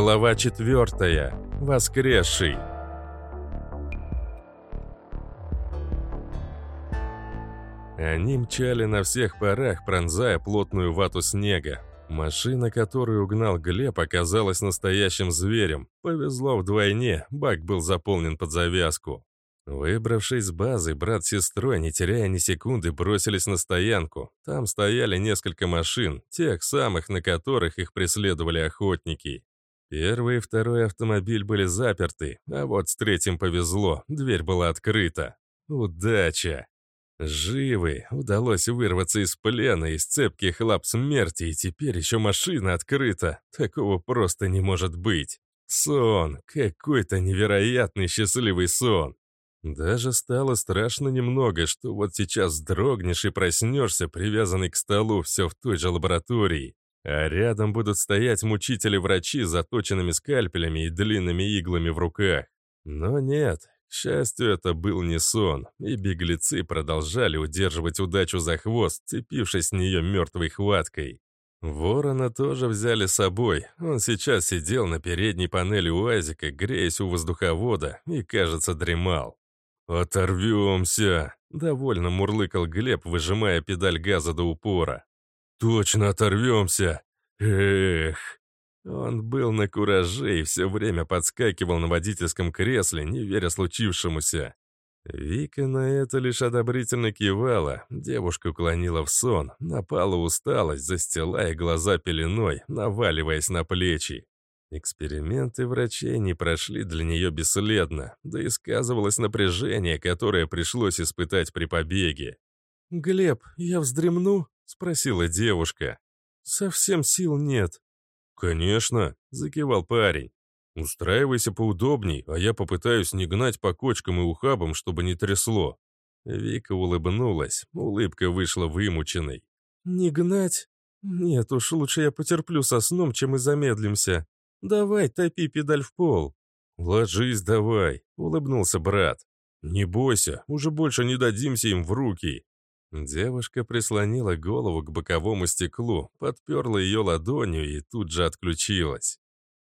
Глава четвертая. Воскресший. Они мчали на всех парах, пронзая плотную вату снега. Машина, которую угнал Глеб, оказалась настоящим зверем. Повезло вдвойне, бак был заполнен под завязку. Выбравшись с базы, брат с сестрой, не теряя ни секунды, бросились на стоянку. Там стояли несколько машин, тех самых, на которых их преследовали охотники. Первый и второй автомобиль были заперты, а вот с третьим повезло, дверь была открыта. Удача! Живы, удалось вырваться из плена, из цепких лап смерти, и теперь еще машина открыта. Такого просто не может быть. Сон, какой-то невероятный счастливый сон. Даже стало страшно немного, что вот сейчас дрогнешь и проснешься, привязанный к столу, все в той же лаборатории. А рядом будут стоять мучители-врачи с заточенными скальпелями и длинными иглами в руках. Но нет, к счастью, это был не сон, и беглецы продолжали удерживать удачу за хвост, цепившись с нее мертвой хваткой. Ворона тоже взяли с собой. Он сейчас сидел на передней панели УАЗика, греясь у воздуховода, и, кажется, дремал. «Оторвемся!» — довольно мурлыкал Глеб, выжимая педаль газа до упора. «Точно оторвемся! Эх!» Он был на кураже и все время подскакивал на водительском кресле, не веря случившемуся. Вика на это лишь одобрительно кивала, девушка уклонила в сон, напала усталость, застилая глаза пеленой, наваливаясь на плечи. Эксперименты врачей не прошли для нее бесследно, да и сказывалось напряжение, которое пришлось испытать при побеге. «Глеб, я вздремну?» — спросила девушка. «Совсем сил нет». «Конечно», — закивал парень. «Устраивайся поудобней, а я попытаюсь не гнать по кочкам и ухабам, чтобы не трясло». Вика улыбнулась, улыбка вышла вымученной. «Не гнать? Нет уж, лучше я потерплю со сном, чем и замедлимся. Давай, топи педаль в пол». «Ложись давай», — улыбнулся брат. «Не бойся, уже больше не дадимся им в руки». Девушка прислонила голову к боковому стеклу, подперла ее ладонью и тут же отключилась.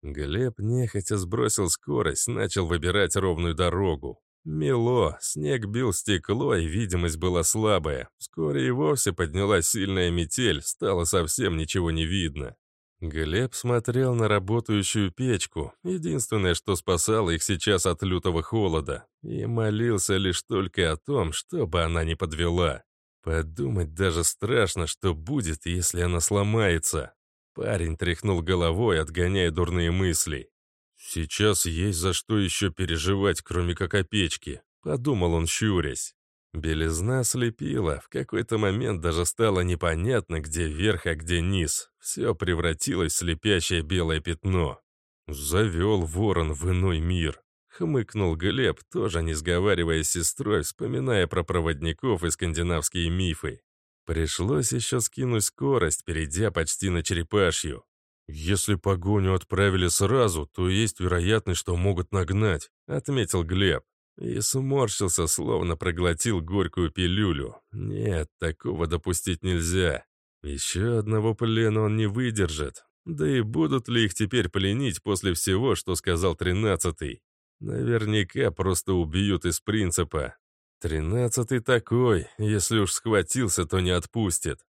Глеб нехотя сбросил скорость, начал выбирать ровную дорогу. Мело, снег бил стекло, и видимость была слабая. Вскоре и вовсе поднялась сильная метель, стало совсем ничего не видно. Глеб смотрел на работающую печку, единственное, что спасало их сейчас от лютого холода, и молился лишь только о том, чтобы она не подвела. Подумать даже страшно, что будет, если она сломается. Парень тряхнул головой, отгоняя дурные мысли. «Сейчас есть за что еще переживать, кроме как о печке», — подумал он, щурясь. Белизна слепила, в какой-то момент даже стало непонятно, где верх, а где низ. Все превратилось в слепящее белое пятно. Завел ворон в иной мир. Хмыкнул Глеб, тоже не сговариваясь с сестрой, вспоминая про проводников и скандинавские мифы. Пришлось еще скинуть скорость, перейдя почти на черепашью. «Если погоню отправили сразу, то есть вероятность, что могут нагнать», — отметил Глеб. И сморщился, словно проглотил горькую пилюлю. Нет, такого допустить нельзя. Еще одного плена он не выдержит. Да и будут ли их теперь пленить после всего, что сказал тринадцатый? Наверняка просто убьют из принципа. Тринадцатый такой, если уж схватился, то не отпустит.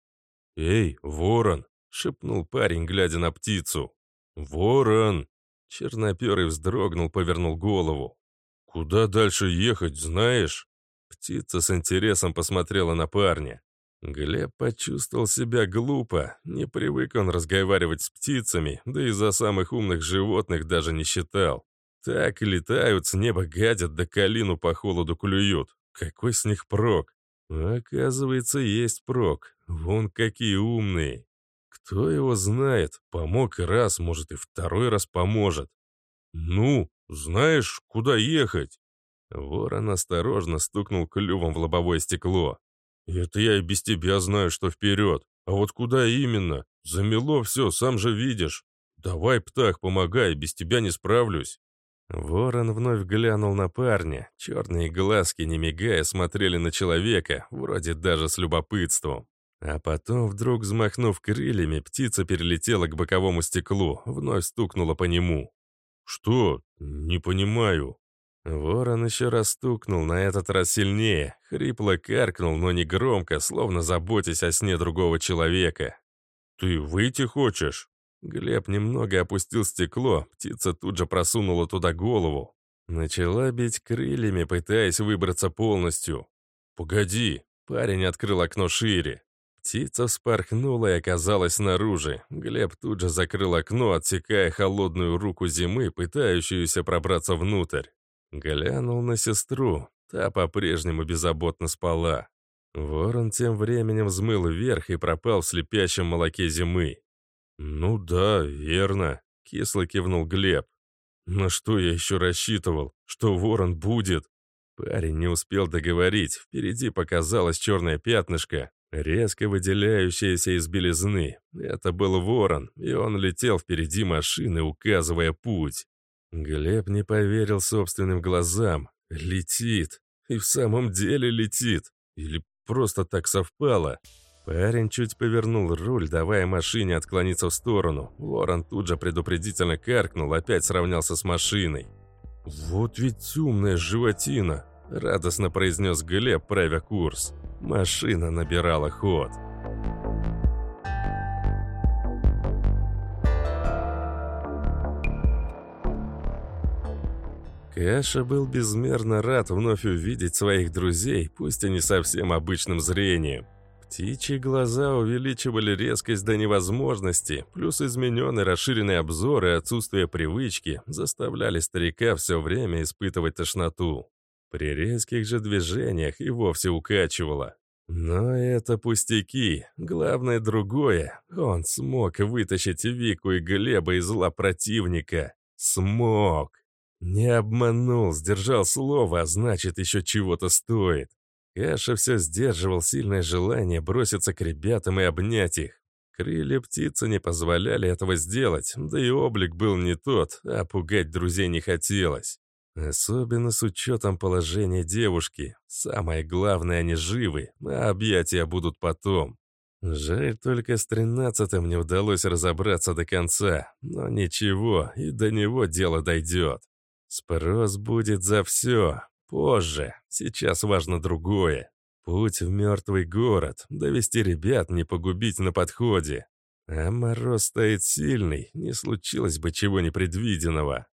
«Эй, ворон!» — шепнул парень, глядя на птицу. «Ворон!» Черноперый вздрогнул, повернул голову. «Куда дальше ехать, знаешь?» Птица с интересом посмотрела на парня. Глеб почувствовал себя глупо. Не привык он разговаривать с птицами, да и за самых умных животных даже не считал. Так летают, с неба гадят, да калину по холоду клюют. Какой с них прок? Оказывается, есть прок. Вон какие умные. Кто его знает, помог раз, может и второй раз поможет. Ну, знаешь, куда ехать? Ворон осторожно стукнул клювом в лобовое стекло. «Это я и без тебя знаю, что вперед. А вот куда именно? Замело все, сам же видишь. Давай, птах, помогай, без тебя не справлюсь». Ворон вновь глянул на парня. Черные глазки, не мигая, смотрели на человека, вроде даже с любопытством. А потом, вдруг взмахнув крыльями, птица перелетела к боковому стеклу, вновь стукнула по нему. «Что? Не понимаю». Ворон еще раз стукнул, на этот раз сильнее, хрипло каркнул, но не громко, словно заботясь о сне другого человека. «Ты выйти хочешь?» Глеб немного опустил стекло, птица тут же просунула туда голову. Начала бить крыльями, пытаясь выбраться полностью. «Погоди!» Парень открыл окно шире. Птица вспорхнула и оказалась снаружи. Глеб тут же закрыл окно, отсекая холодную руку зимы, пытающуюся пробраться внутрь. Глянул на сестру. Та по-прежнему беззаботно спала. Ворон тем временем взмыл вверх и пропал в слепящем молоке зимы. «Ну да, верно», — кисло кивнул Глеб. «На что я еще рассчитывал? Что ворон будет?» Парень не успел договорить, впереди показалось черное пятнышко, резко выделяющееся из белизны. Это был ворон, и он летел впереди машины, указывая путь. Глеб не поверил собственным глазам. Летит. И в самом деле летит. Или просто так совпало. Парень чуть повернул руль, давая машине отклониться в сторону. Ворон тут же предупредительно каркнул, опять сравнялся с машиной. «Вот ведь умная животина!» – радостно произнес Глеб, правя курс. Машина набирала ход. Каша был безмерно рад вновь увидеть своих друзей, пусть и не совсем обычным зрением. Птичьи глаза увеличивали резкость до невозможности, плюс измененный расширенный обзор и отсутствие привычки заставляли старика все время испытывать тошноту. При резких же движениях и вовсе укачивало. Но это пустяки. Главное другое. Он смог вытащить Вику и Глеба из зла противника. Смог. Не обманул, сдержал слово, а значит, еще чего-то стоит. Каша все сдерживал сильное желание броситься к ребятам и обнять их. Крылья птицы не позволяли этого сделать, да и облик был не тот, а пугать друзей не хотелось. Особенно с учетом положения девушки. Самое главное, они живы, а объятия будут потом. Жаль, только с тринадцатым не удалось разобраться до конца. Но ничего, и до него дело дойдет. Спрос будет за все, Позже. Сейчас важно другое. Путь в мертвый город. Довести ребят, не погубить на подходе. А мороз стоит сильный, не случилось бы чего непредвиденного.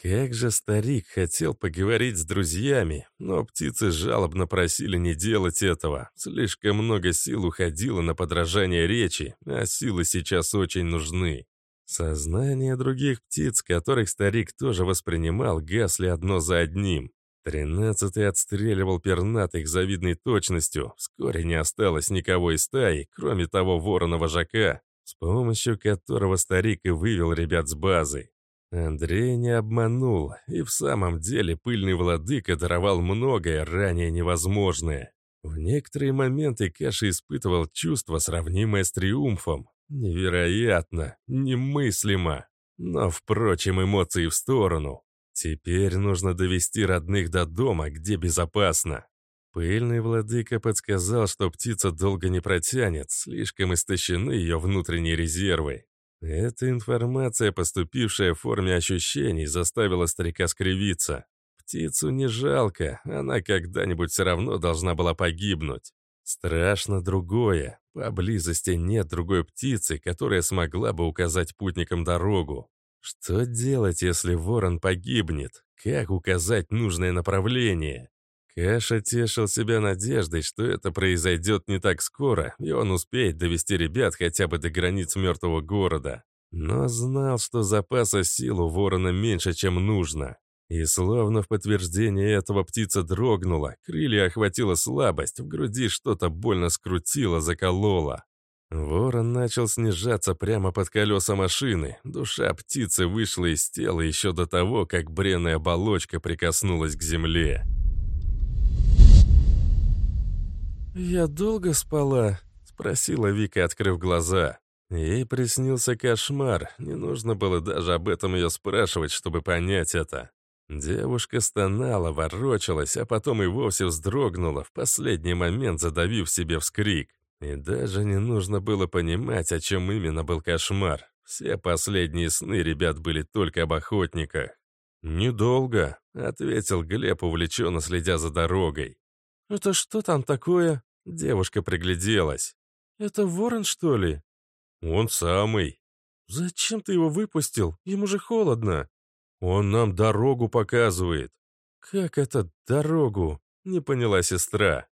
Как же старик хотел поговорить с друзьями, но птицы жалобно просили не делать этого. Слишком много сил уходило на подражание речи, а силы сейчас очень нужны. Сознание других птиц, которых старик тоже воспринимал, гасли одно за одним. Тринадцатый отстреливал пернатых завидной точностью. Вскоре не осталось никого из стаи, кроме того ворона-вожака, с помощью которого старик и вывел ребят с базы. Андрей не обманул, и в самом деле пыльный владыка даровал многое, ранее невозможное. В некоторые моменты Каша испытывал чувство, сравнимое с триумфом. Невероятно, немыслимо. Но, впрочем, эмоции в сторону. Теперь нужно довести родных до дома, где безопасно. Пыльный владыка подсказал, что птица долго не протянет, слишком истощены ее внутренние резервы. Эта информация, поступившая в форме ощущений, заставила старика скривиться. Птицу не жалко, она когда-нибудь все равно должна была погибнуть. Страшно другое. Поблизости нет другой птицы, которая смогла бы указать путникам дорогу. Что делать, если ворон погибнет? Как указать нужное направление? Каша тешил себя надеждой, что это произойдет не так скоро, и он успеет довести ребят хотя бы до границ мертвого города. Но знал, что запаса сил у ворона меньше, чем нужно. И словно в подтверждение этого птица дрогнула, крылья охватила слабость, в груди что-то больно скрутило, закололо. Ворон начал снижаться прямо под колеса машины. Душа птицы вышла из тела еще до того, как бренная оболочка прикоснулась к земле. «Я долго спала?» — спросила Вика, открыв глаза. Ей приснился кошмар, не нужно было даже об этом ее спрашивать, чтобы понять это. Девушка стонала, ворочалась, а потом и вовсе вздрогнула, в последний момент задавив себе вскрик. И даже не нужно было понимать, о чем именно был кошмар. Все последние сны ребят были только об охотниках. «Недолго», — ответил Глеб, увлеченно следя за дорогой. «Это что там такое?» Девушка пригляделась. «Это ворон, что ли?» «Он самый». «Зачем ты его выпустил? Ему же холодно». «Он нам дорогу показывает». «Как это дорогу?» — не поняла сестра.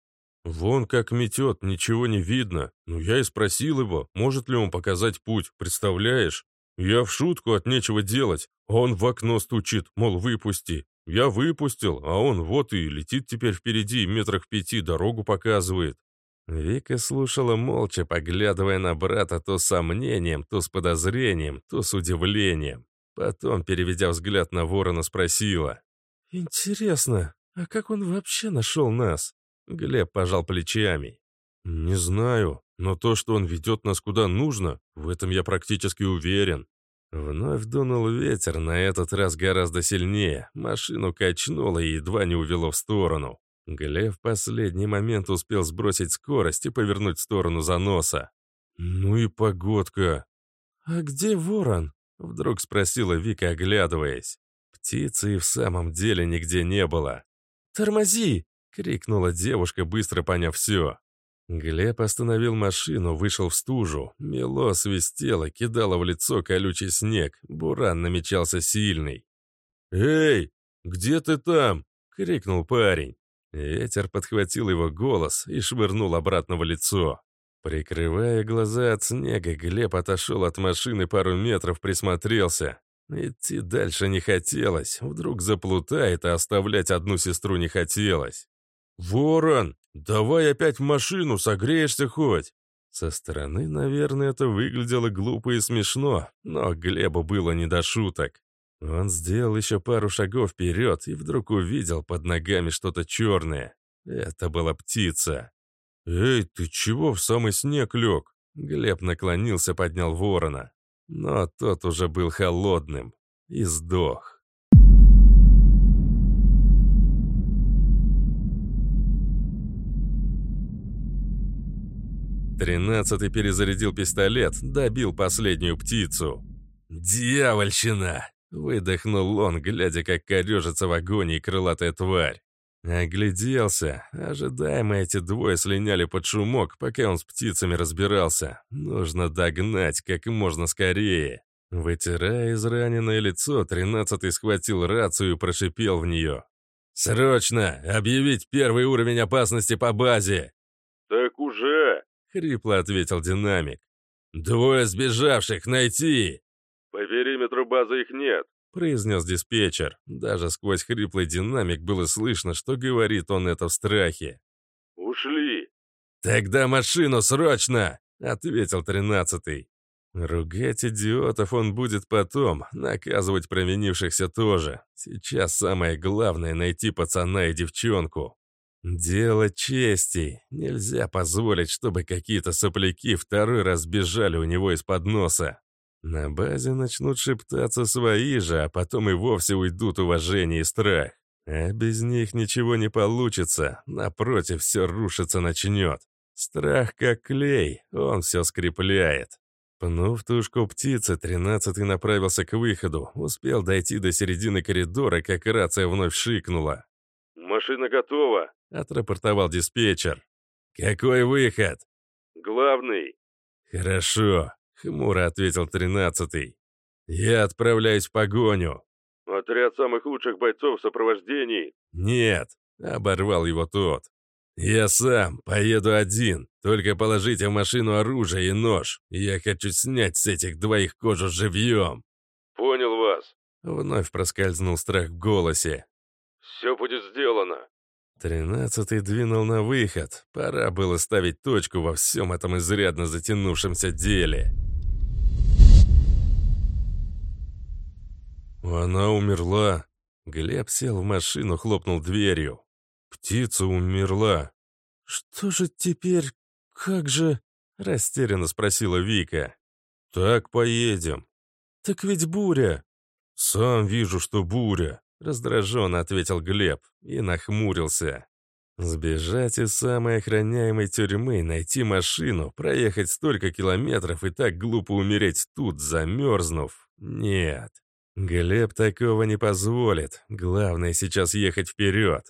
«Вон как метет, ничего не видно. Ну, я и спросил его, может ли он показать путь, представляешь? Я в шутку от нечего делать, он в окно стучит, мол, выпусти. Я выпустил, а он вот и летит теперь впереди, метрах пяти дорогу показывает». Вика слушала молча, поглядывая на брата то с сомнением, то с подозрением, то с удивлением. Потом, переведя взгляд на ворона, спросила. «Интересно, а как он вообще нашел нас?» Глеб пожал плечами. «Не знаю, но то, что он ведет нас куда нужно, в этом я практически уверен». Вновь дунул ветер, на этот раз гораздо сильнее. Машину качнуло и едва не увело в сторону. Глеб в последний момент успел сбросить скорость и повернуть в сторону заноса. «Ну и погодка!» «А где ворон?» — вдруг спросила Вика, оглядываясь. Птицы и в самом деле нигде не было. «Тормози!» — крикнула девушка, быстро поняв все. Глеб остановил машину, вышел в стужу. Мело свистело, кидало в лицо колючий снег. Буран намечался сильный. «Эй, где ты там?» — крикнул парень. Ветер подхватил его голос и швырнул обратно в лицо. Прикрывая глаза от снега, Глеб отошел от машины пару метров, присмотрелся. Идти дальше не хотелось, вдруг заплутает, а оставлять одну сестру не хотелось. «Ворон, давай опять в машину, согреешься хоть!» Со стороны, наверное, это выглядело глупо и смешно, но Глебу было не до шуток. Он сделал еще пару шагов вперед и вдруг увидел под ногами что-то черное. Это была птица. «Эй, ты чего в самый снег лег?» Глеб наклонился, поднял ворона. Но тот уже был холодным и сдох. Тринадцатый перезарядил пистолет, добил последнюю птицу. «Дьявольщина!» — выдохнул он, глядя, как корежится в агонии крылатая тварь. Огляделся. Ожидаемо эти двое слиняли под шумок, пока он с птицами разбирался. Нужно догнать как можно скорее. Вытирая израненное лицо, тринадцатый схватил рацию и прошипел в нее. «Срочно! Объявить первый уровень опасности по базе!» «Так уже!» Хрипло ответил динамик. «Двое сбежавших найти!» «По периметру базы их нет», произнес диспетчер. Даже сквозь хриплый динамик было слышно, что говорит он это в страхе. «Ушли!» «Тогда машину срочно!» — ответил тринадцатый. Ругать идиотов он будет потом, наказывать провинившихся тоже. Сейчас самое главное — найти пацана и девчонку. Дело чести. Нельзя позволить, чтобы какие-то сопляки второй раз бежали у него из-под носа. На базе начнут шептаться свои же, а потом и вовсе уйдут уважение и страх. А без них ничего не получится, напротив, все рушиться начнет. Страх как клей, он все скрепляет. Пнув тушку птицы, тринадцатый направился к выходу, успел дойти до середины коридора, как рация вновь шикнула. «Машина готова», — отрапортовал диспетчер. «Какой выход?» «Главный». «Хорошо», — хмуро ответил тринадцатый. «Я отправляюсь в погоню». «Отряд самых лучших бойцов в сопровождении». «Нет», — оборвал его тот. «Я сам поеду один. Только положите в машину оружие и нож. Я хочу снять с этих двоих кожу живьем». «Понял вас». Вновь проскользнул страх в голосе. «Все будет сделано». Тринадцатый двинул на выход. Пора было ставить точку во всем этом изрядно затянувшемся деле. Она умерла. Глеб сел в машину, хлопнул дверью. Птица умерла. «Что же теперь? Как же?» — растерянно спросила Вика. «Так поедем». «Так ведь буря». «Сам вижу, что буря», — раздраженно ответил Глеб и нахмурился. Сбежать из самой охраняемой тюрьмы, найти машину, проехать столько километров и так глупо умереть тут, замерзнув? Нет. Глеб такого не позволит. Главное сейчас ехать вперед.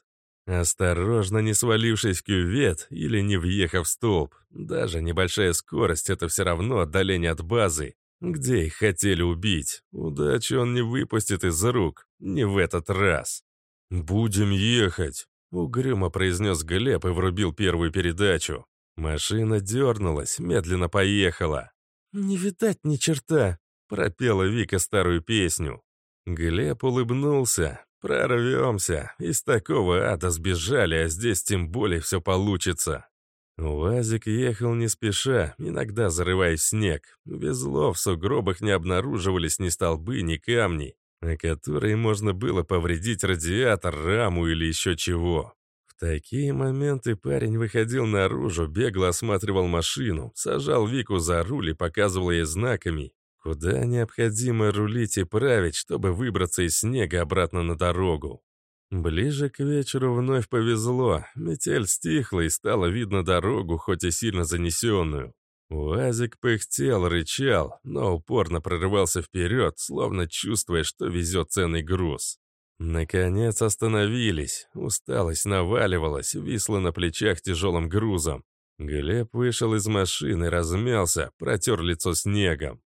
Осторожно, не свалившись в кювет или не въехав в столб. Даже небольшая скорость — это все равно отдаление от базы, где их хотели убить. Удачи он не выпустит из рук. Не в этот раз. «Будем ехать», — угрюмо произнес Глеб и врубил первую передачу. Машина дернулась, медленно поехала. «Не видать ни черта», — пропела Вика старую песню. Глеб улыбнулся. «Прорвемся. Из такого ада сбежали, а здесь тем более все получится». УАЗик ехал не спеша, иногда зарываясь в снег. Везло, в сугробах не обнаруживались ни столбы, ни камни, о которые можно было повредить радиатор, раму или еще чего. В такие моменты парень выходил наружу, бегло осматривал машину, сажал Вику за руль и показывал ей знаками, куда необходимо рулить и править, чтобы выбраться из снега обратно на дорогу. Ближе к вечеру вновь повезло. Метель стихла и стало видно дорогу, хоть и сильно занесенную. Уазик пыхтел, рычал, но упорно прорывался вперед, словно чувствуя, что везет ценный груз. Наконец остановились. Усталость наваливалась, висла на плечах тяжелым грузом. Глеб вышел из машины, размялся, протер лицо снегом.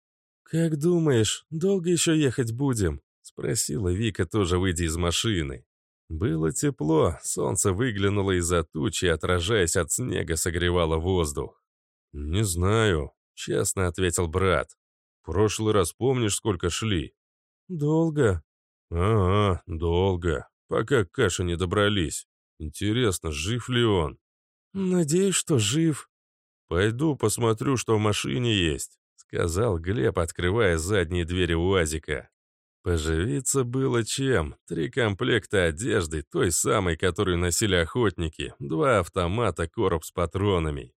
«Как думаешь, долго еще ехать будем?» — спросила Вика, тоже выйдя из машины. Было тепло, солнце выглянуло из-за тучи, отражаясь от снега, согревало воздух. «Не знаю», — честно ответил брат. «В прошлый раз помнишь, сколько шли?» «Долго». «Ага, долго. Пока к каше не добрались. Интересно, жив ли он?» «Надеюсь, что жив». «Пойду посмотрю, что в машине есть» сказал Глеб, открывая задние двери УАЗика. Поживиться было чем. Три комплекта одежды, той самой, которую носили охотники, два автомата, короб с патронами.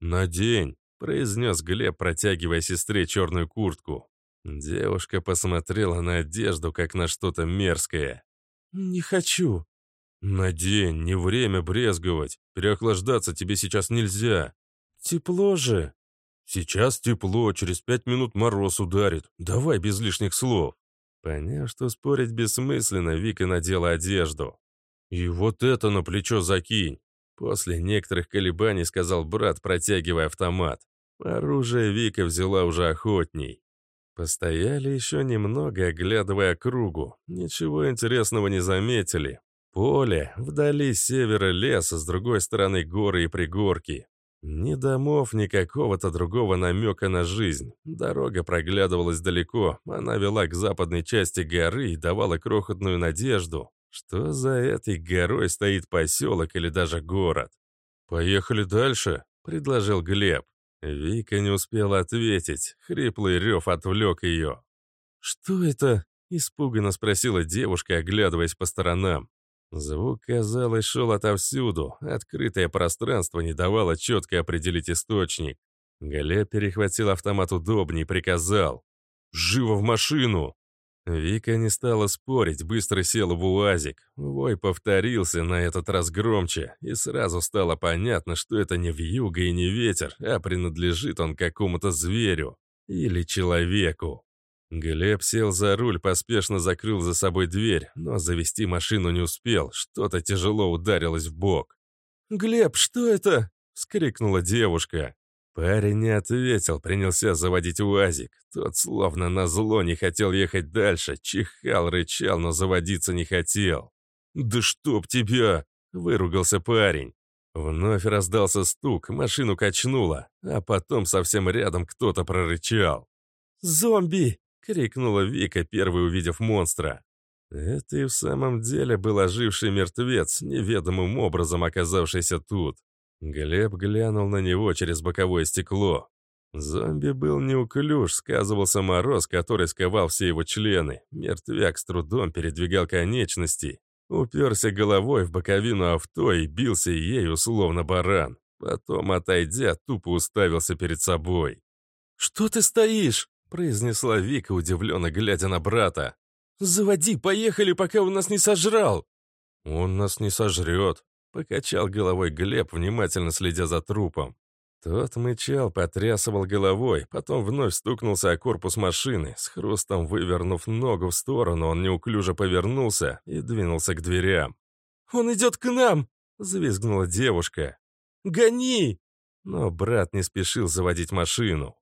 «На день», — произнес Глеб, протягивая сестре черную куртку. Девушка посмотрела на одежду, как на что-то мерзкое. «Не хочу». «На день, не время брезговать. Переохлаждаться тебе сейчас нельзя». «Тепло же». «Сейчас тепло, через пять минут мороз ударит. Давай без лишних слов». Поняв, что спорить бессмысленно, Вика надела одежду. «И вот это на плечо закинь!» После некоторых колебаний сказал брат, протягивая автомат. Оружие Вика взяла уже охотней. Постояли еще немного, оглядывая кругу. Ничего интересного не заметили. Поле, вдали севера лес, с другой стороны горы и пригорки. Ни домов, ни какого-то другого намека на жизнь. Дорога проглядывалась далеко, она вела к западной части горы и давала крохотную надежду, что за этой горой стоит поселок или даже город. «Поехали дальше», — предложил Глеб. Вика не успела ответить, хриплый рев отвлек ее. «Что это?» — испуганно спросила девушка, оглядываясь по сторонам. Звук, казалось, шел отовсюду. Открытое пространство не давало четко определить источник. Глеб перехватил автомат удобнее и приказал. «Живо в машину!» Вика не стала спорить, быстро села в УАЗик. Вой повторился на этот раз громче, и сразу стало понятно, что это не вьюга и не ветер, а принадлежит он какому-то зверю или человеку. Глеб сел за руль, поспешно закрыл за собой дверь, но завести машину не успел, что-то тяжело ударилось в бок. «Глеб, что это?» — вскрикнула девушка. Парень не ответил, принялся заводить УАЗик. Тот словно назло не хотел ехать дальше, чихал, рычал, но заводиться не хотел. «Да чтоб тебя!» — выругался парень. Вновь раздался стук, машину качнуло, а потом совсем рядом кто-то прорычал. «Зомби!» — крикнула Вика, первый увидев монстра. Это и в самом деле был оживший мертвец, неведомым образом оказавшийся тут. Глеб глянул на него через боковое стекло. Зомби был неуклюж, сказывался мороз, который сковал все его члены. Мертвяк с трудом передвигал конечности. Уперся головой в боковину авто и бился ею, словно баран. Потом, отойдя, тупо уставился перед собой. «Что ты стоишь?» Произнесла Вика, удивленно глядя на брата. «Заводи, поехали, пока он нас не сожрал!» «Он нас не сожрет», — покачал головой Глеб, внимательно следя за трупом. Тот мычал, потрясывал головой, потом вновь стукнулся о корпус машины. С хрустом вывернув ногу в сторону, он неуклюже повернулся и двинулся к дверям. «Он идет к нам!» — завизгнула девушка. «Гони!» Но брат не спешил заводить машину.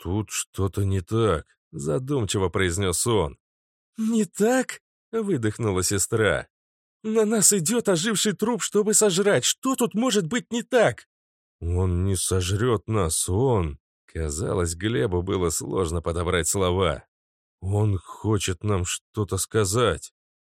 «Тут что-то не так», — задумчиво произнес он. «Не так?» — выдохнула сестра. «На нас идет оживший труп, чтобы сожрать. Что тут может быть не так?» «Он не сожрет нас, он...» Казалось, Глебу было сложно подобрать слова. «Он хочет нам что-то сказать».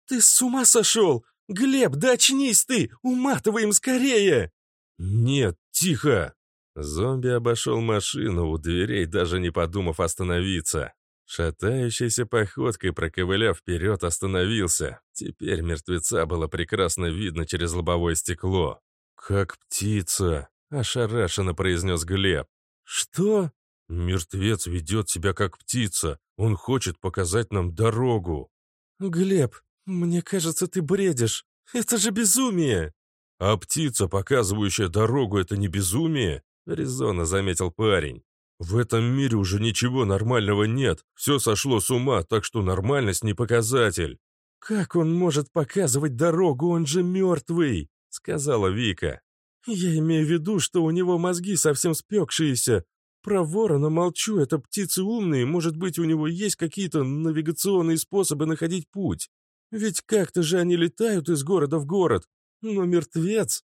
«Ты с ума сошел? Глеб, да очнись ты! Уматываем скорее!» «Нет, тихо!» Зомби обошел машину у дверей, даже не подумав остановиться. Шатающейся походкой, проковыляв вперед, остановился. Теперь мертвеца было прекрасно видно через лобовое стекло. «Как птица!» — ошарашенно произнес Глеб. «Что?» «Мертвец ведет себя как птица. Он хочет показать нам дорогу». «Глеб, мне кажется, ты бредишь. Это же безумие!» «А птица, показывающая дорогу, это не безумие?» — резонно заметил парень. «В этом мире уже ничего нормального нет. Все сошло с ума, так что нормальность не показатель». «Как он может показывать дорогу? Он же мертвый!» — сказала Вика. «Я имею в виду, что у него мозги совсем спекшиеся. Про ворона молчу, это птицы умные, может быть, у него есть какие-то навигационные способы находить путь. Ведь как-то же они летают из города в город. Но мертвец...»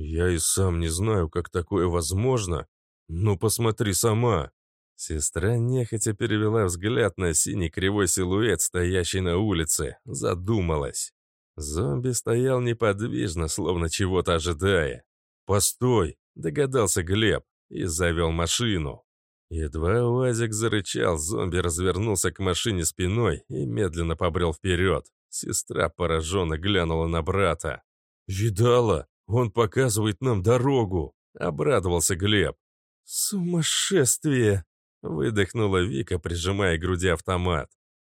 «Я и сам не знаю, как такое возможно. Ну, посмотри сама». Сестра нехотя перевела взгляд на синий кривой силуэт, стоящий на улице, задумалась. Зомби стоял неподвижно, словно чего-то ожидая. «Постой!» — догадался Глеб и завел машину. Едва УАЗик зарычал, зомби развернулся к машине спиной и медленно побрел вперед. Сестра пораженно глянула на брата. «Видала? Он показывает нам дорогу!» — обрадовался Глеб. «Сумасшествие!» — выдохнула Вика, прижимая к груди автомат.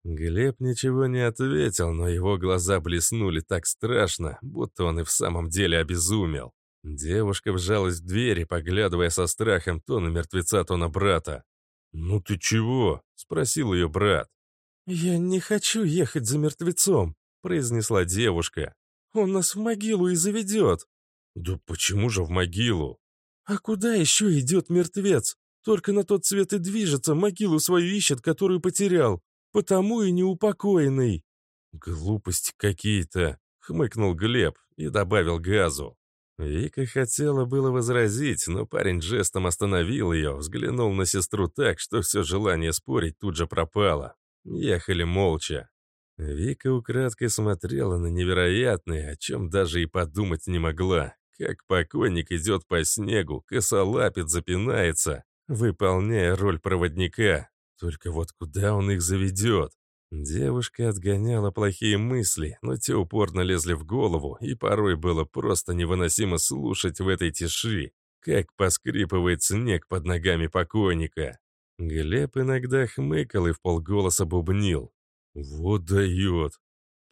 Глеб ничего не ответил, но его глаза блеснули так страшно, будто он и в самом деле обезумел. Девушка вжалась в дверь, поглядывая со страхом то на мертвеца, то на брата. «Ну ты чего?» — спросил ее брат. «Я не хочу ехать за мертвецом», — произнесла девушка. «Он нас в могилу и заведет». «Да почему же в могилу?» «А куда еще идет мертвец? Только на тот свет и движется, могилу свою ищет, которую потерял. Потому и неупокоенный». «Глупости какие-то», — хмыкнул Глеб и добавил газу. Вика хотела было возразить, но парень жестом остановил ее, взглянул на сестру так, что все желание спорить тут же пропало. Ехали молча. Вика украдкой смотрела на невероятное, о чем даже и подумать не могла. Как покойник идет по снегу, косолапит, запинается, выполняя роль проводника. Только вот куда он их заведет? Девушка отгоняла плохие мысли, но те упорно лезли в голову, и порой было просто невыносимо слушать в этой тиши, как поскрипывает снег под ногами покойника. Глеб иногда хмыкал и в полголоса бубнил. «Вот дает!»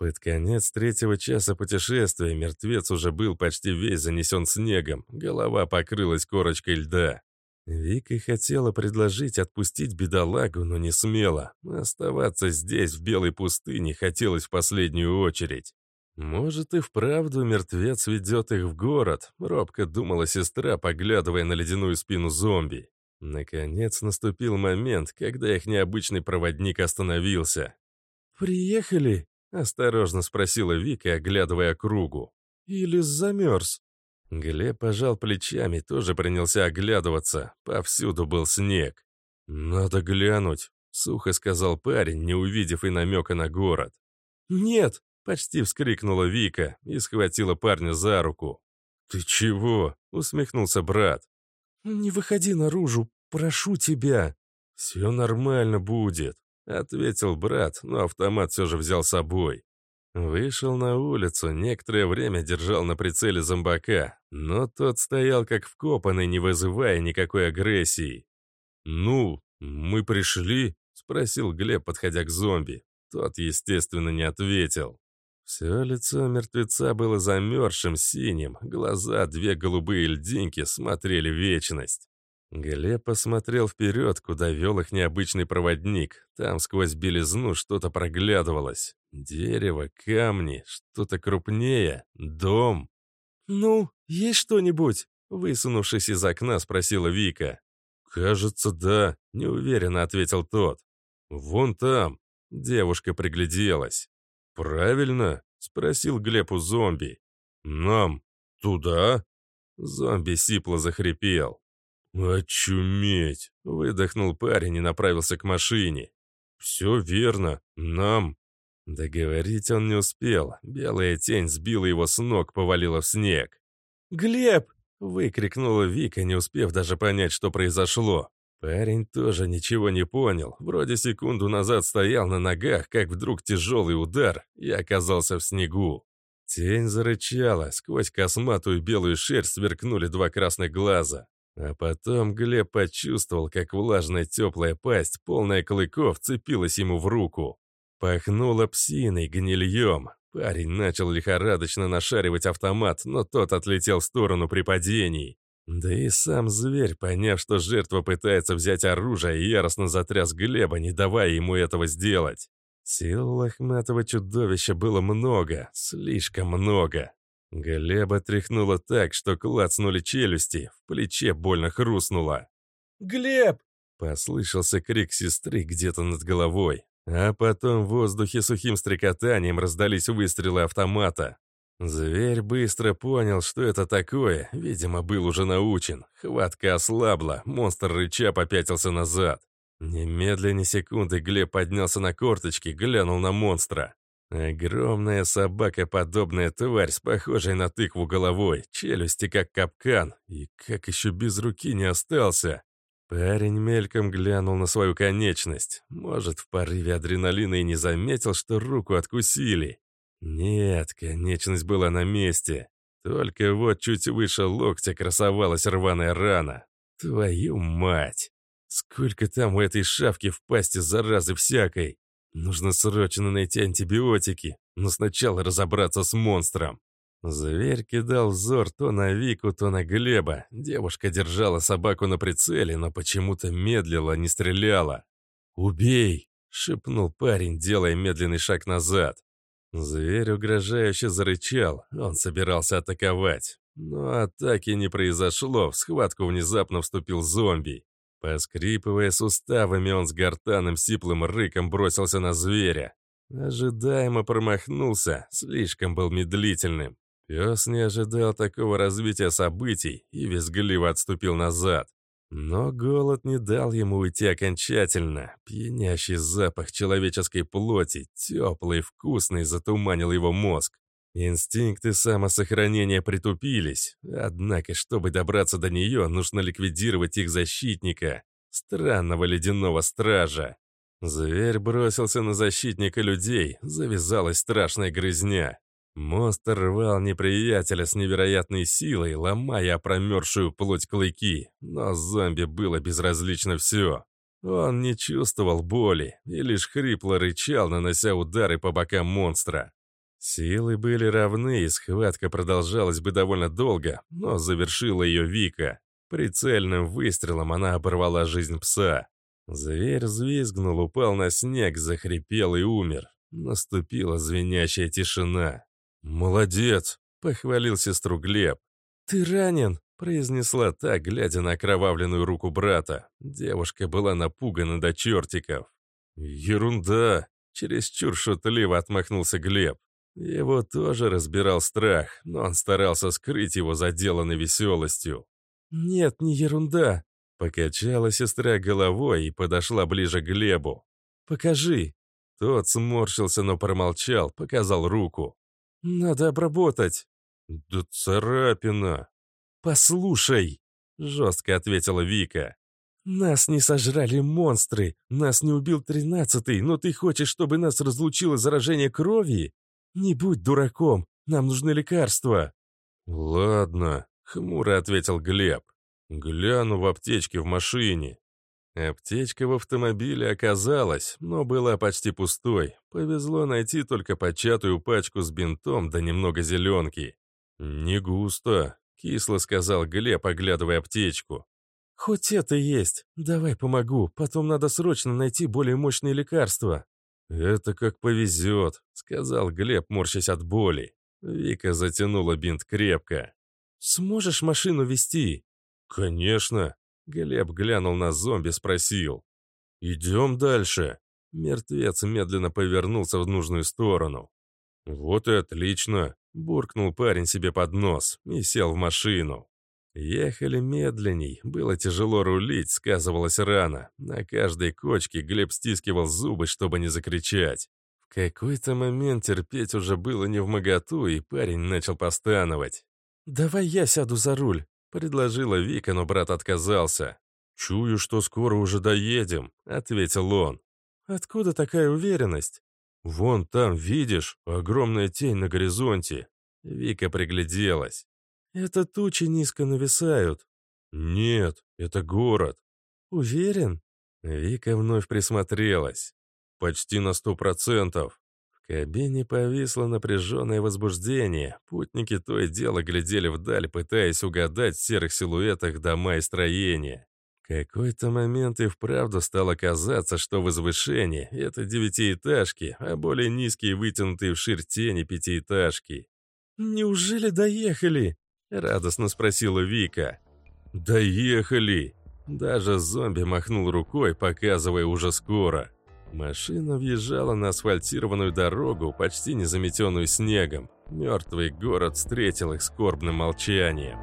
Под конец третьего часа путешествия мертвец уже был почти весь занесен снегом, голова покрылась корочкой льда. Вика хотела предложить отпустить бедолагу, но не смела. Оставаться здесь, в белой пустыне, хотелось в последнюю очередь. «Может, и вправду мертвец ведет их в город», — робко думала сестра, поглядывая на ледяную спину зомби. Наконец наступил момент, когда их необычный проводник остановился. «Приехали?» — осторожно спросила Вика, оглядывая кругу. «Или замерз?» Глеб пожал плечами, тоже принялся оглядываться. Повсюду был снег. «Надо глянуть», — сухо сказал парень, не увидев и намека на город. «Нет!» — почти вскрикнула Вика и схватила парня за руку. «Ты чего?» — усмехнулся брат. «Не выходи наружу, прошу тебя». «Все нормально будет», — ответил брат, но автомат все же взял с собой. Вышел на улицу, некоторое время держал на прицеле зомбака, но тот стоял как вкопанный, не вызывая никакой агрессии. «Ну, мы пришли?» — спросил Глеб, подходя к зомби. Тот, естественно, не ответил. Все лицо мертвеца было замерзшим синим, глаза, две голубые льдинки, смотрели вечность. Глеб посмотрел вперед, куда вел их необычный проводник. Там сквозь белизну что-то проглядывалось. Дерево, камни, что-то крупнее, дом. «Ну, есть что-нибудь?» Высунувшись из окна, спросила Вика. «Кажется, да», — неуверенно ответил тот. «Вон там». Девушка пригляделась. «Правильно?» — спросил Глеб у зомби. «Нам туда?» Зомби сипло захрипел. «Очуметь!» — выдохнул парень и направился к машине. «Все верно. Нам...» Договорить он не успел. Белая тень сбила его с ног, повалила в снег. «Глеб!» — выкрикнула Вика, не успев даже понять, что произошло. Парень тоже ничего не понял. Вроде секунду назад стоял на ногах, как вдруг тяжелый удар, и оказался в снегу. Тень зарычала, сквозь косматую белую шерсть сверкнули два красных глаза. А потом Глеб почувствовал, как влажная теплая пасть, полная клыков, цепилась ему в руку. Пахнуло псиной, гнильем. Парень начал лихорадочно нашаривать автомат, но тот отлетел в сторону при падении. Да и сам зверь, поняв, что жертва пытается взять оружие, яростно затряс Глеба, не давая ему этого сделать. Сил лохматого чудовища было много, слишком много. Глеба тряхнуло так, что клацнули челюсти, в плече больно хрустнуло. «Глеб!» — послышался крик сестры где-то над головой. А потом в воздухе сухим стрекотанием раздались выстрелы автомата. Зверь быстро понял, что это такое, видимо, был уже научен. Хватка ослабла, монстр рыча попятился назад. Немедленно секунды Глеб поднялся на корточки, глянул на монстра. Огромная собакоподобная тварь с похожей на тыкву головой, челюсти как капкан, и как еще без руки не остался. Парень мельком глянул на свою конечность. Может, в порыве адреналина и не заметил, что руку откусили. Нет, конечность была на месте. Только вот чуть выше локтя красовалась рваная рана. Твою мать! Сколько там у этой шавки в пасти заразы всякой! Нужно срочно найти антибиотики, но сначала разобраться с монстром. Зверь кидал взор то на Вику, то на Глеба. Девушка держала собаку на прицеле, но почему-то медлила, не стреляла. «Убей!» — шепнул парень, делая медленный шаг назад. Зверь угрожающе зарычал, он собирался атаковать. Но атаки не произошло, в схватку внезапно вступил зомби. Поскрипывая суставами, он с гортанным сиплым рыком бросился на зверя. Ожидаемо промахнулся, слишком был медлительным. Пес не ожидал такого развития событий и визгливо отступил назад. Но голод не дал ему уйти окончательно. Пьянящий запах человеческой плоти, теплый вкусный, затуманил его мозг. Инстинкты самосохранения притупились, однако, чтобы добраться до нее, нужно ликвидировать их защитника, странного ледяного стража. Зверь бросился на защитника людей, завязалась страшная грызня. Монстр рвал неприятеля с невероятной силой, ломая промерзшую плоть клыки, но зомби было безразлично все. Он не чувствовал боли и лишь хрипло рычал, нанося удары по бокам монстра. Силы были равны, и схватка продолжалась бы довольно долго, но завершила ее Вика. Прицельным выстрелом она оборвала жизнь пса. Зверь взвизгнул, упал на снег, захрипел и умер. Наступила звенящая тишина. «Молодец!» — похвалил сестру Глеб. «Ты ранен!» — произнесла та, глядя на окровавленную руку брата. Девушка была напугана до чертиков. «Ерунда!» — чересчур шутливо отмахнулся Глеб. Его тоже разбирал страх, но он старался скрыть его заделанной веселостью. «Нет, не ерунда!» — покачала сестра головой и подошла ближе к Глебу. «Покажи!» Тот сморщился, но промолчал, показал руку. «Надо обработать». «Да царапина». «Послушай», — жестко ответила Вика. «Нас не сожрали монстры, нас не убил тринадцатый, но ты хочешь, чтобы нас разлучило заражение крови? Не будь дураком, нам нужны лекарства». «Ладно», — хмуро ответил Глеб. «Гляну в аптечке в машине». Аптечка в автомобиле оказалась, но была почти пустой. Повезло найти только початую пачку с бинтом да немного зеленки. «Не густо», — кисло сказал Глеб, оглядывая аптечку. «Хоть это есть. Давай помогу. Потом надо срочно найти более мощные лекарства». «Это как повезет», — сказал Глеб, морщась от боли. Вика затянула бинт крепко. «Сможешь машину вести?» «Конечно». Глеб глянул на зомби, спросил. «Идем дальше». Мертвец медленно повернулся в нужную сторону. «Вот и отлично», — буркнул парень себе под нос и сел в машину. Ехали медленней, было тяжело рулить, сказывалась рана. На каждой кочке Глеб стискивал зубы, чтобы не закричать. В какой-то момент терпеть уже было не в моготу, и парень начал постановать. «Давай я сяду за руль», — предложила Вика, но брат отказался. «Чую, что скоро уже доедем», — ответил он. «Откуда такая уверенность?» «Вон там, видишь, огромная тень на горизонте». Вика пригляделась. «Это тучи низко нависают». «Нет, это город». «Уверен?» Вика вновь присмотрелась. «Почти на сто процентов». В кабине повисло напряженное возбуждение. Путники то и дело глядели вдаль, пытаясь угадать в серых силуэтах дома и строения. какой-то момент и вправду стало казаться, что возвышение — это девятиэтажки, а более низкие вытянутые вширь тени пятиэтажки. «Неужели доехали?» — радостно спросила Вика. «Доехали!» Даже зомби махнул рукой, показывая уже скоро. Машина въезжала на асфальтированную дорогу, почти не заметенную снегом. Мертвый город встретил их скорбным молчанием.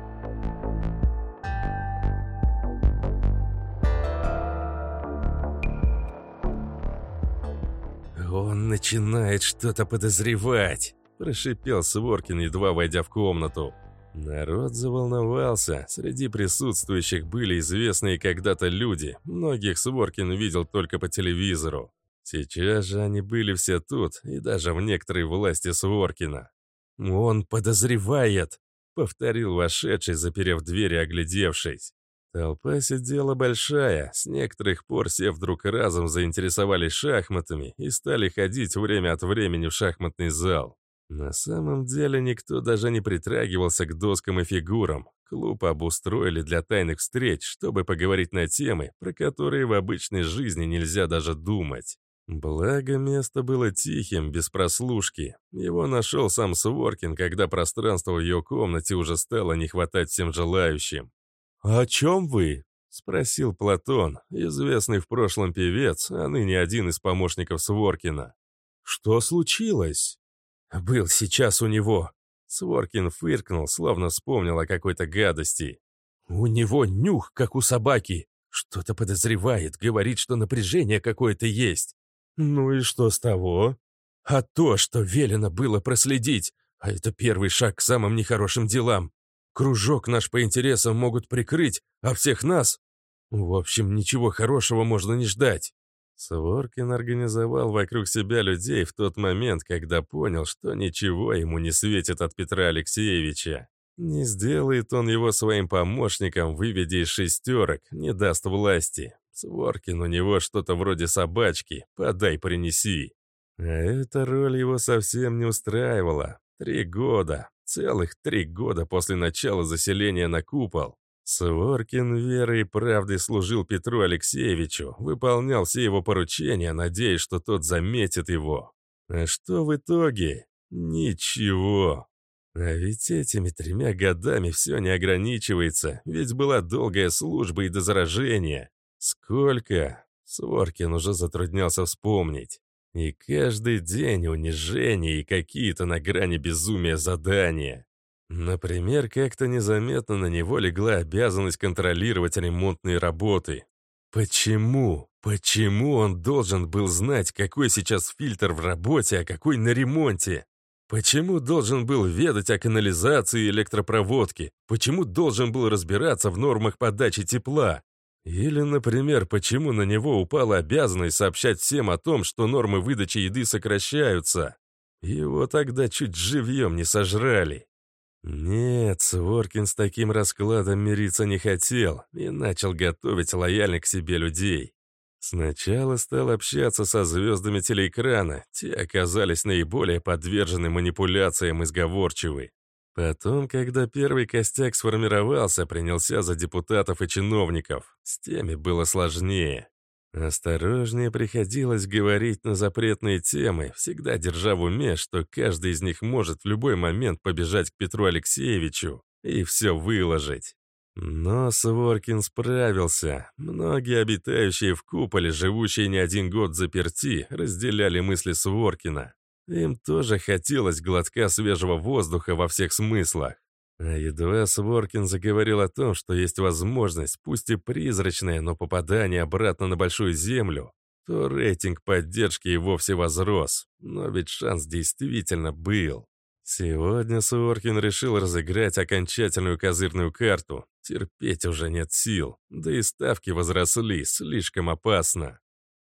«Он начинает что-то подозревать», – прошипел Своркин, едва войдя в комнату. Народ заволновался. Среди присутствующих были известные когда-то люди. Многих Своркин видел только по телевизору. Сейчас же они были все тут, и даже в некоторой власти Своркина. «Он подозревает», — повторил вошедший, заперев дверь и оглядевшись. Толпа сидела большая, с некоторых пор все вдруг разом заинтересовались шахматами и стали ходить время от времени в шахматный зал. На самом деле никто даже не притрагивался к доскам и фигурам. Клуб обустроили для тайных встреч, чтобы поговорить на темы, про которые в обычной жизни нельзя даже думать. Благо, место было тихим, без прослушки. Его нашел сам Своркин, когда пространство в ее комнате уже стало не хватать всем желающим. «О чем вы?» — спросил Платон, известный в прошлом певец, а ныне один из помощников Своркина. «Что случилось?» «Был сейчас у него». Своркин фыркнул, словно вспомнил о какой-то гадости. «У него нюх, как у собаки. Что-то подозревает, говорит, что напряжение какое-то есть». «Ну и что с того?» «А то, что велено было проследить, а это первый шаг к самым нехорошим делам. Кружок наш по интересам могут прикрыть, а всех нас... В общем, ничего хорошего можно не ждать». Своркин организовал вокруг себя людей в тот момент, когда понял, что ничего ему не светит от Петра Алексеевича. Не сделает он его своим помощником, выведя из шестерок, не даст власти. Своркин у него что-то вроде собачки, подай, принеси. А эта роль его совсем не устраивала. Три года, целых три года после начала заселения на купол. Своркин верой и правдой служил Петру Алексеевичу, выполнял все его поручения, надеясь, что тот заметит его. А что в итоге? Ничего. А ведь этими тремя годами все не ограничивается, ведь была долгая служба и до заражения. Сколько? Своркин уже затруднялся вспомнить. И каждый день унижения и какие-то на грани безумия задания. Например, как-то незаметно на него легла обязанность контролировать ремонтные работы. Почему? Почему он должен был знать, какой сейчас фильтр в работе, а какой на ремонте? Почему должен был ведать о канализации и электропроводке? Почему должен был разбираться в нормах подачи тепла? Или, например, почему на него упала обязанность сообщать всем о том, что нормы выдачи еды сокращаются? Его тогда чуть живьем не сожрали. Нет, Своркин с таким раскладом мириться не хотел и начал готовить лояльных к себе людей. Сначала стал общаться со звездами телеэкрана, те оказались наиболее подвержены манипуляциям и сговорчивы. Потом, когда первый костяк сформировался, принялся за депутатов и чиновников. С теми было сложнее. Осторожнее приходилось говорить на запретные темы, всегда держа в уме, что каждый из них может в любой момент побежать к Петру Алексеевичу и все выложить. Но Своркин справился. Многие обитающие в куполе, живущие не один год заперти, разделяли мысли Своркина. Им тоже хотелось глотка свежего воздуха во всех смыслах. А едва Своркин заговорил о том, что есть возможность, пусть и призрачная, но попадание обратно на Большую Землю, то рейтинг поддержки и вовсе возрос. Но ведь шанс действительно был. Сегодня Своркин решил разыграть окончательную козырную карту. Терпеть уже нет сил, да и ставки возросли, слишком опасно.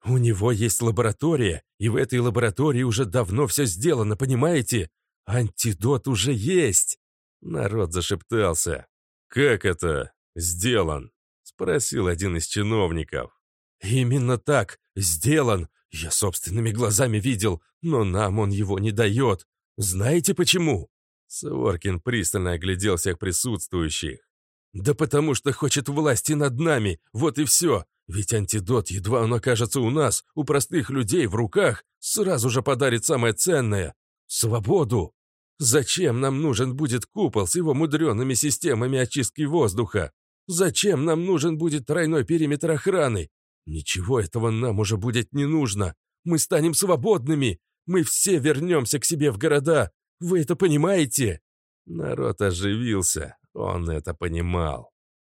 «У него есть лаборатория, и в этой лаборатории уже давно все сделано, понимаете? Антидот уже есть!» Народ зашептался. «Как это сделан?» — спросил один из чиновников. «Именно так, сделан. Я собственными глазами видел, но нам он его не дает. Знаете почему?» Своркин пристально оглядел всех присутствующих. «Да потому что хочет власти над нами, вот и все. Ведь антидот, едва он окажется у нас, у простых людей в руках, сразу же подарит самое ценное — свободу. Зачем нам нужен будет купол с его мудреными системами очистки воздуха? Зачем нам нужен будет тройной периметр охраны? Ничего этого нам уже будет не нужно. Мы станем свободными. Мы все вернемся к себе в города. Вы это понимаете?» Народ оживился. Он это понимал.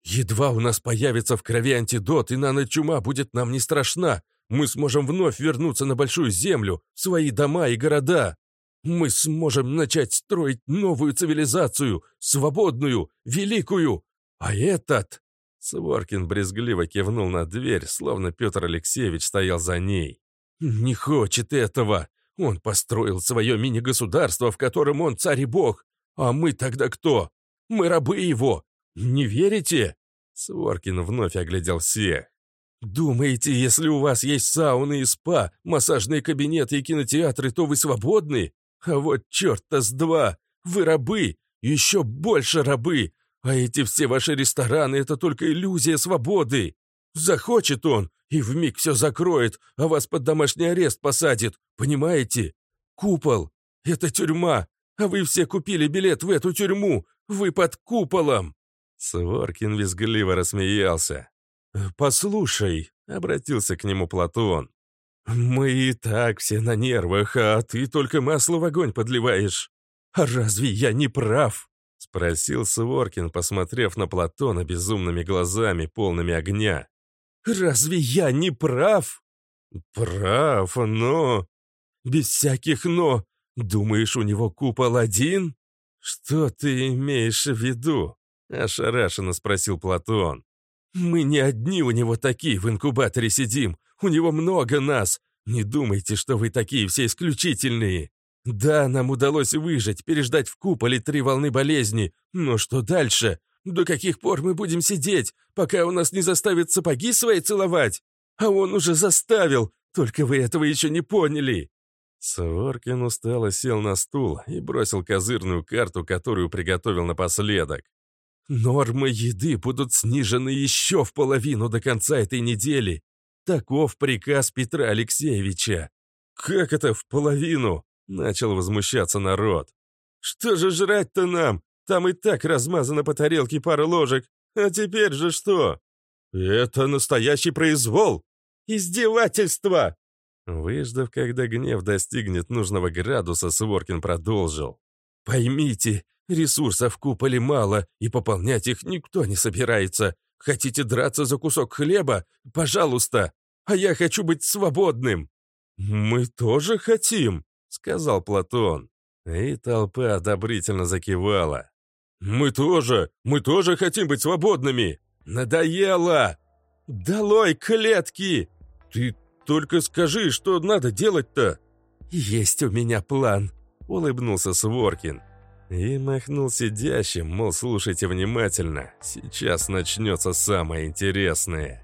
«Едва у нас появится в крови антидот, и нано-чума будет нам не страшна. Мы сможем вновь вернуться на Большую Землю, свои дома и города. Мы сможем начать строить новую цивилизацию, свободную, великую. А этот...» Своркин брезгливо кивнул на дверь, словно Петр Алексеевич стоял за ней. «Не хочет этого. Он построил свое мини-государство, в котором он царь и бог. А мы тогда кто? Мы рабы его. Не верите?» Своркин вновь оглядел всех. «Думаете, если у вас есть сауны и спа, массажные кабинеты и кинотеатры, то вы свободны? А вот черт-то с два! Вы рабы! Еще больше рабы! А эти все ваши рестораны — это только иллюзия свободы! Захочет он, и вмиг все закроет, а вас под домашний арест посадит, понимаете? Купол — это тюрьма, а вы все купили билет в эту тюрьму, вы под куполом!» Своркин визгливо рассмеялся. «Послушай», — обратился к нему Платон, «Мы и так все на нервах, а ты только масло в огонь подливаешь. А разве я не прав?» — спросил Своркин, посмотрев на Платона безумными глазами, полными огня. «Разве я не прав?» «Прав, но...» «Без всяких «но». Думаешь, у него купол один?» «Что ты имеешь в виду?» — ошарашенно спросил Платон. «Мы не одни у него такие в инкубаторе сидим. У него много нас. Не думайте, что вы такие все исключительные. Да, нам удалось выжить, переждать в куполе три волны болезни. Но что дальше? До каких пор мы будем сидеть, пока у нас не заставит сапоги свои целовать? А он уже заставил, только вы этого еще не поняли. Своркин устало сел на стул и бросил козырную карту, которую приготовил напоследок. Нормы еды будут снижены еще в половину до конца этой недели. Таков приказ Петра Алексеевича. «Как это в половину?» — начал возмущаться народ. «Что же жрать-то нам? Там и так размазано по тарелке пара ложек. А теперь же что?» «Это настоящий произвол! Издевательство!» Выждав, когда гнев достигнет нужного градуса, Своркин продолжил. «Поймите, ресурсов в куполе мало, и пополнять их никто не собирается. Хотите драться за кусок хлеба? Пожалуйста. А я хочу быть свободным». «Мы тоже хотим», — сказал Платон. И толпа одобрительно закивала. «Мы тоже, мы тоже хотим быть свободными! Надоело! Долой клетки! Ты только скажи, что надо делать-то!» «Есть у меня план», — улыбнулся Своркин. И махнул сидящим, мол, слушайте внимательно. Сейчас начнется самое интересное.